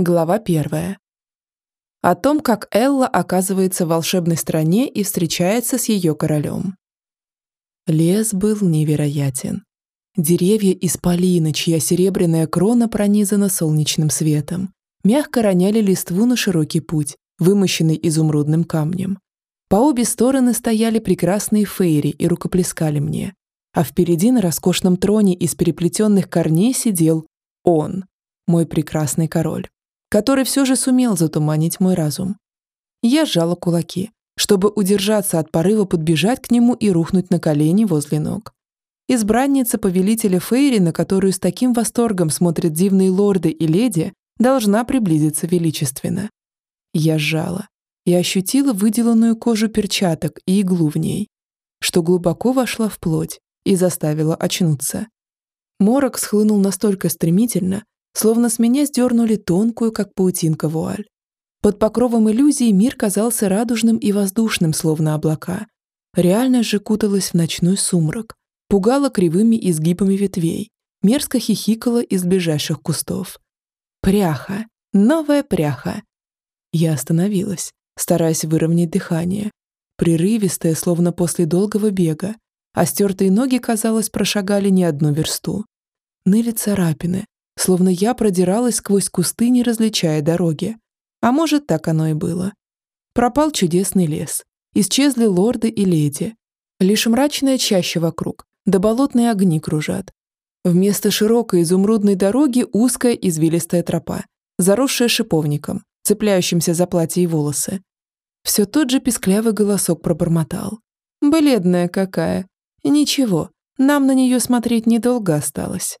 Глава первая. О том, как Элла оказывается в волшебной стране и встречается с ее королем. Лес был невероятен. Деревья из полина, чья серебряная крона пронизана солнечным светом, мягко роняли листву на широкий путь, вымощенный изумрудным камнем. По обе стороны стояли прекрасные фейри и рукоплескали мне, а впереди на роскошном троне из переплетенных корней сидел он, мой прекрасный король который все же сумел затуманить мой разум. Я сжала кулаки, чтобы удержаться от порыва подбежать к нему и рухнуть на колени возле ног. Избранница повелителя Фейри, на которую с таким восторгом смотрят дивные лорды и леди, должна приблизиться величественно. Я сжала и ощутила выделанную кожу перчаток и иглу в ней, что глубоко вошла в плоть и заставила очнуться. Морок схлынул настолько стремительно, словно с меня сдернули тонкую, как паутинка, вуаль. Под покровом иллюзии мир казался радужным и воздушным, словно облака. Реальность же куталась в ночной сумрак, пугала кривыми изгибами ветвей, мерзко хихикала из ближайших кустов. Пряха! Новая пряха! Я остановилась, стараясь выровнять дыхание. Прерывистая, словно после долгого бега, а стертые ноги, казалось, прошагали не одну версту. Ныли царапины, словно я продиралась сквозь кусты, не различая дороги. А может, так оно и было. Пропал чудесный лес. Исчезли лорды и леди. Лишь мрачная чаща вокруг, да болотные огни кружат. Вместо широкой изумрудной дороги узкая извилистая тропа, заросшая шиповником, цепляющимся за платье и волосы. Все тот же писклявый голосок пробормотал. «Бледная какая! Ничего, нам на нее смотреть недолго осталось».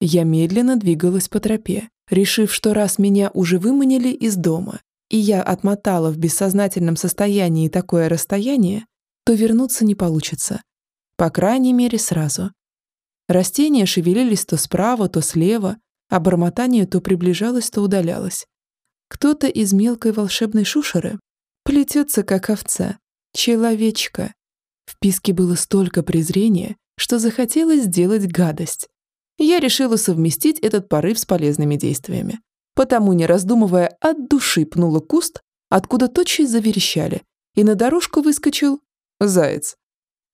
Я медленно двигалась по тропе, решив, что раз меня уже выманили из дома, и я отмотала в бессознательном состоянии такое расстояние, то вернуться не получится. По крайней мере, сразу. Растения шевелились то справа, то слева, а бормотание то приближалось, то удалялось. Кто-то из мелкой волшебной шушеры плетется, как овца. Человечка. В писке было столько презрения, что захотелось сделать гадость я решила совместить этот порыв с полезными действиями. Потому, не раздумывая, от души пнула куст, откуда тотчас заверещали, и на дорожку выскочил заяц.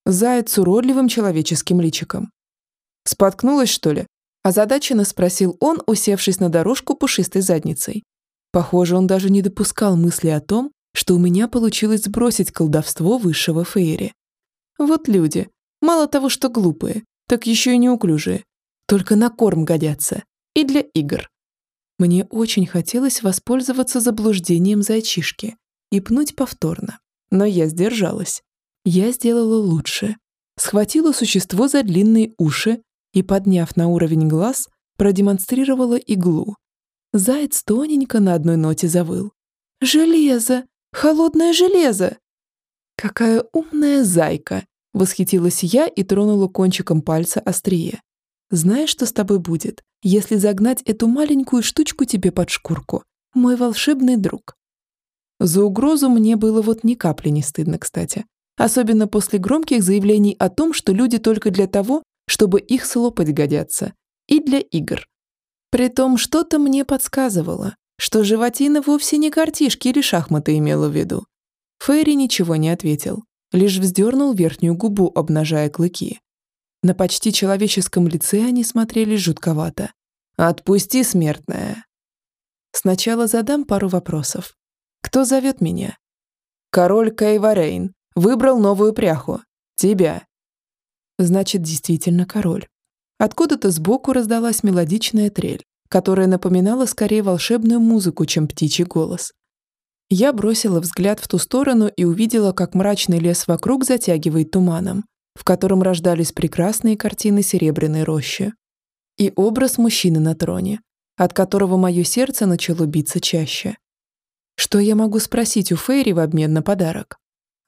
Заяц с уродливым человеческим личиком. «Споткнулась, что ли?» Озадаченно спросил он, усевшись на дорожку пушистой задницей. Похоже, он даже не допускал мысли о том, что у меня получилось сбросить колдовство высшего Фейри. Вот люди, мало того, что глупые, так еще и неуклюжие, только на корм годятся. И для игр. Мне очень хотелось воспользоваться заблуждением зайчишки и пнуть повторно. Но я сдержалась. Я сделала лучше. Схватила существо за длинные уши и, подняв на уровень глаз, продемонстрировала иглу. Заяц тоненько на одной ноте завыл. «Железо! Холодное железо!» «Какая умная зайка!» Восхитилась я и тронула кончиком пальца острие. Знаешь, что с тобой будет, если загнать эту маленькую штучку тебе под шкурку? Мой волшебный друг. За угрозу мне было вот ни капли не стыдно, кстати. Особенно после громких заявлений о том, что люди только для того, чтобы их слопать годятся. И для игр. Притом что-то мне подсказывало, что животина вовсе не картишки или шахматы имела в виду. Фейри ничего не ответил, лишь вздернул верхнюю губу, обнажая клыки. На почти человеческом лице они смотрели жутковато. «Отпусти, смертная!» Сначала задам пару вопросов. Кто зовет меня? Король Кайварейн выбрал новую пряху. Тебя. Значит, действительно король. Откуда-то сбоку раздалась мелодичная трель, которая напоминала скорее волшебную музыку, чем птичий голос. Я бросила взгляд в ту сторону и увидела, как мрачный лес вокруг затягивает туманом, в котором рождались прекрасные картины серебряной рощи. И образ мужчины на троне, от которого мое сердце начало биться чаще. Что я могу спросить у Фейри в обмен на подарок?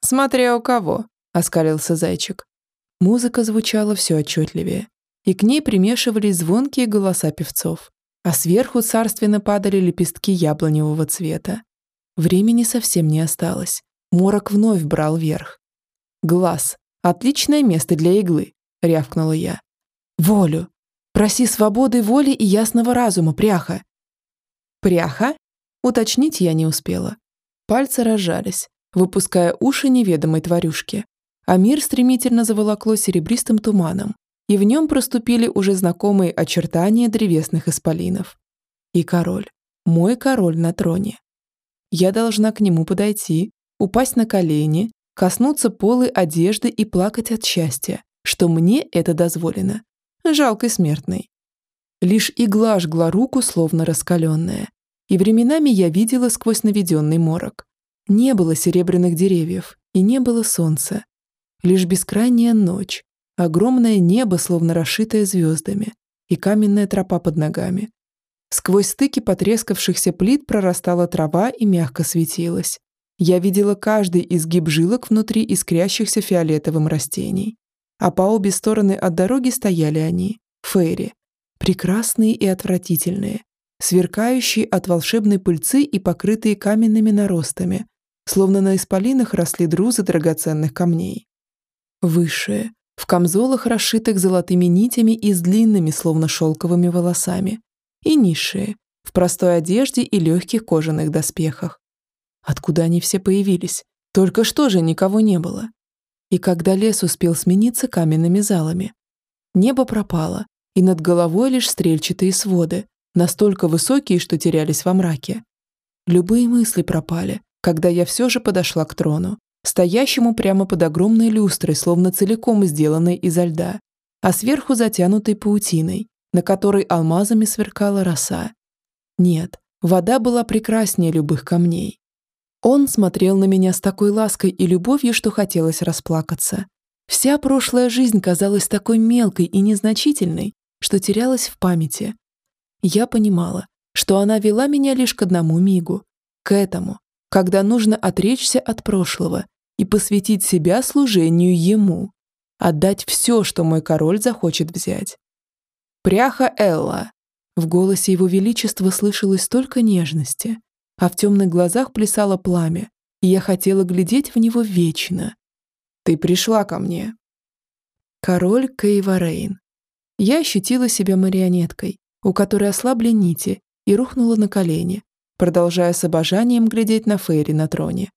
«Смотря у кого», — оскалился зайчик. Музыка звучала все отчетливее, и к ней примешивались звонкие голоса певцов, а сверху царственно падали лепестки яблоневого цвета. Времени совсем не осталось. Морок вновь брал верх. Глаз, Отличное место для иглы, рявкнула я. Волю. Проси свободы воли и ясного разума, пряха. «Пряха?» Уточнить я не успела. Пальцы разжались, выпуская уши неведомой тварюшки, а мир стремительно заволокло серебристым туманом, и в нем проступили уже знакомые очертания древесных исполинов. И король, мой король на троне. Я должна к нему подойти, упасть на колени, коснуться полы одежды и плакать от счастья, что мне это дозволено. Жалкой смертной. Лишь игла жгла руку, словно раскаленная, и временами я видела сквозь наведенный морок. Не было серебряных деревьев, и не было солнца. Лишь бескрайняя ночь, огромное небо, словно расшитое звездами, и каменная тропа под ногами. Сквозь стыки потрескавшихся плит прорастала трава и мягко светилась. Я видела каждый изгиб жилок внутри искрящихся фиолетовым растений. А по обе стороны от дороги стояли они, фейри, прекрасные и отвратительные, сверкающие от волшебной пыльцы и покрытые каменными наростами, словно на исполинах росли друзы драгоценных камней. Высшие, в камзолах, расшитых золотыми нитями и с длинными, словно шелковыми волосами, и низшие, в простой одежде и легких кожаных доспехах. Откуда они все появились? Только что же никого не было. И когда лес успел смениться каменными залами. Небо пропало, и над головой лишь стрельчатые своды, настолько высокие, что терялись во мраке. Любые мысли пропали, когда я все же подошла к трону, стоящему прямо под огромной люстрой, словно целиком сделанной изо льда, а сверху затянутой паутиной, на которой алмазами сверкала роса. Нет, вода была прекраснее любых камней. Он смотрел на меня с такой лаской и любовью, что хотелось расплакаться. Вся прошлая жизнь казалась такой мелкой и незначительной, что терялась в памяти, я понимала, что она вела меня лишь к одному мигу, к этому, когда нужно отречься от прошлого и посвятить себя служению ему, отдать все, что мой король захочет взять. «Пряха Элла!» В голосе его величества слышалось столько нежности, а в темных глазах плясало пламя, и я хотела глядеть в него вечно. «Ты пришла ко мне!» Король Кейварейн. Я ощутила себя марионеткой, у которой ослабли нити, и рухнула на колени, продолжая с обожанием глядеть на Фейри на троне.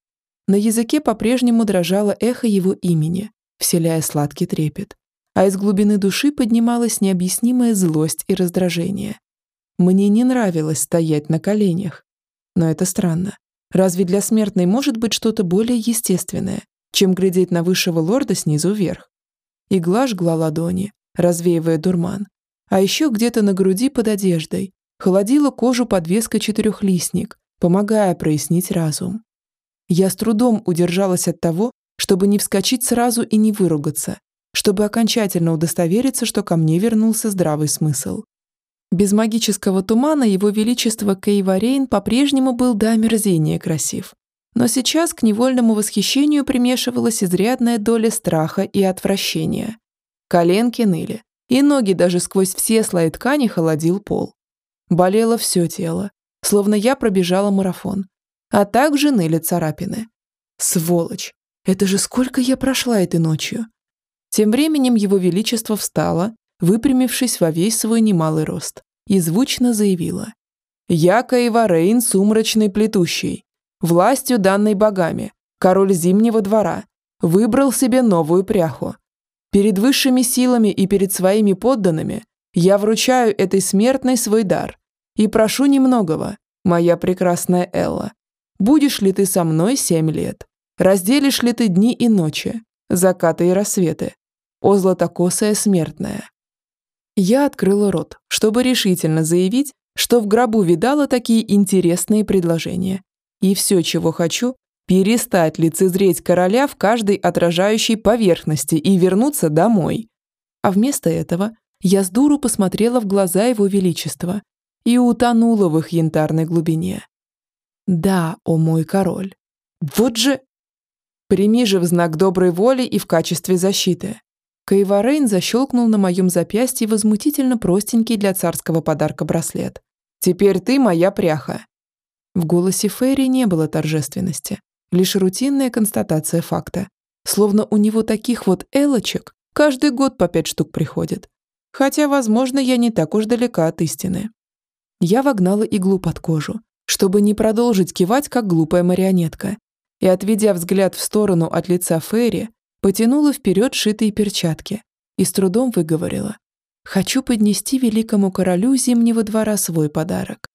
На языке по-прежнему дрожало эхо его имени, вселяя сладкий трепет, а из глубины души поднималась необъяснимая злость и раздражение. Мне не нравилось стоять на коленях. Но это странно. Разве для смертной может быть что-то более естественное, чем глядеть на высшего лорда снизу вверх? Игла жгла ладони, развеивая дурман, а еще где-то на груди под одеждой холодила кожу подвеска четырехлистник, помогая прояснить разум. Я с трудом удержалась от того, чтобы не вскочить сразу и не выругаться, чтобы окончательно удостовериться, что ко мне вернулся здравый смысл. Без магического тумана его величество Кейварейн по-прежнему был до омерзения красив. Но сейчас к невольному восхищению примешивалась изрядная доля страха и отвращения. Коленки ныли, и ноги даже сквозь все слои ткани холодил пол. Болело все тело, словно я пробежала марафон, а также ныли царапины. Сволочь! Это же сколько я прошла этой ночью! Тем временем его величество встало, выпрямившись во весь свой немалый рост, и звучно заявила. «Я Каеварейн, сумрачный плетущий, властью данной богами, король Зимнего двора, выбрал себе новую пряху, Перед высшими силами и перед своими подданными я вручаю этой смертной свой дар и прошу немногого, моя прекрасная Элла. Будешь ли ты со мной семь лет? Разделишь ли ты дни и ночи, закаты и рассветы? О златокосая смертная. Я открыла рот, чтобы решительно заявить, что в гробу видала такие интересные предложения. И все, чего хочу, перестать лицезреть короля в каждой отражающей поверхности и вернуться домой. А вместо этого я с дуру посмотрела в глаза его величества и утонула в их янтарной глубине. Да, о мой король. Вот же... Прими же в знак доброй воли и в качестве защиты. Кайварейн защелкнул на моем запястье возмутительно простенький для царского подарка браслет. «Теперь ты моя пряха». В голосе Ферри не было торжественности, лишь рутинная констатация факта. Словно у него таких вот элочек каждый год по пять штук приходит. Хотя, возможно, я не так уж далека от истины. Я вогнала иглу под кожу, чтобы не продолжить кивать, как глупая марионетка, и, отведя взгляд в сторону от лица Ферри, потянула вперед шитые перчатки и с трудом выговорила. «Хочу поднести великому королю Зимнего двора свой подарок».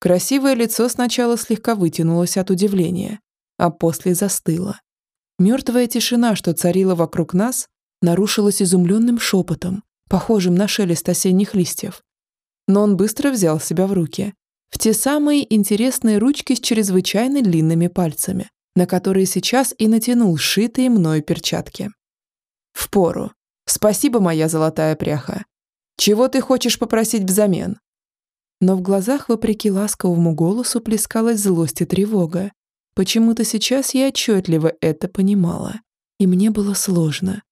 Красивое лицо сначала слегка вытянулось от удивления, а после застыло. Мертвая тишина, что царила вокруг нас, нарушилась изумленным шепотом, похожим на шелест осенних листьев. Но он быстро взял себя в руки. В те самые интересные ручки с чрезвычайно длинными пальцами, на которые сейчас и натянул сшитые мною перчатки. «Впору. Спасибо, моя золотая пряха. Чего ты хочешь попросить взамен?» Но в глазах, вопреки ласковому голосу, плескалась злость и тревога. Почему-то сейчас я отчетливо это понимала. И мне было сложно.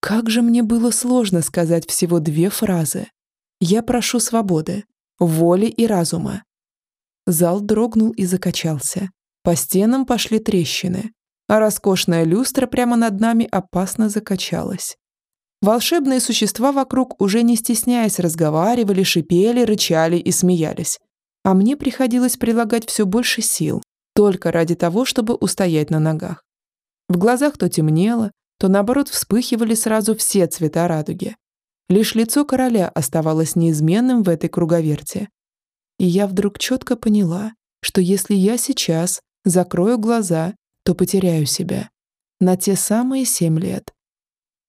Как же мне было сложно сказать всего две фразы. «Я прошу свободы, воли и разума». Зал дрогнул и закачался. По стенам пошли трещины, а роскошная люстра прямо над нами опасно закачалась. Волшебные существа вокруг, уже не стесняясь, разговаривали, шипели, рычали и смеялись. А мне приходилось прилагать все больше сил, только ради того, чтобы устоять на ногах. В глазах то темнело, то наоборот вспыхивали сразу все цвета радуги. Лишь лицо короля оставалось неизменным в этой круговерте. И я вдруг четко поняла, что если я сейчас закрою глаза, то потеряю себя. На те самые семь лет.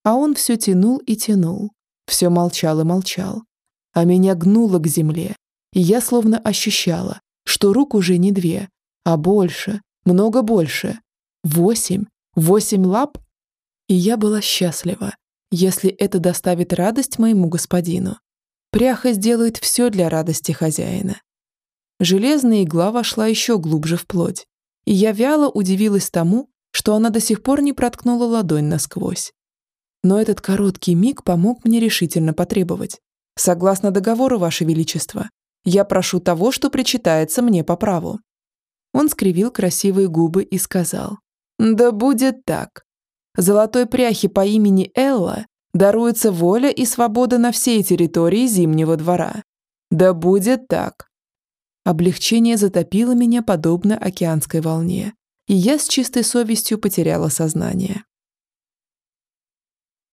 А он все тянул и тянул, все молчал и молчал. А меня гнуло к земле, и я словно ощущала, что рук уже не две, а больше, много больше. Восемь, восемь лап? И я была счастлива, если это доставит радость моему господину. Пряха сделает все для радости хозяина. Железная игла вошла еще глубже в плоть, и я вяло удивилась тому, что она до сих пор не проткнула ладонь насквозь. Но этот короткий миг помог мне решительно потребовать. Согласно договору, Ваше Величество, я прошу того, что причитается мне по праву. Он скривил красивые губы и сказал, «Да будет так. Золотой пряхе по имени Элла даруется воля и свобода на всей территории Зимнего двора. Да будет так». Облегчение затопило меня подобно океанской волне, и я с чистой совестью потеряла сознание.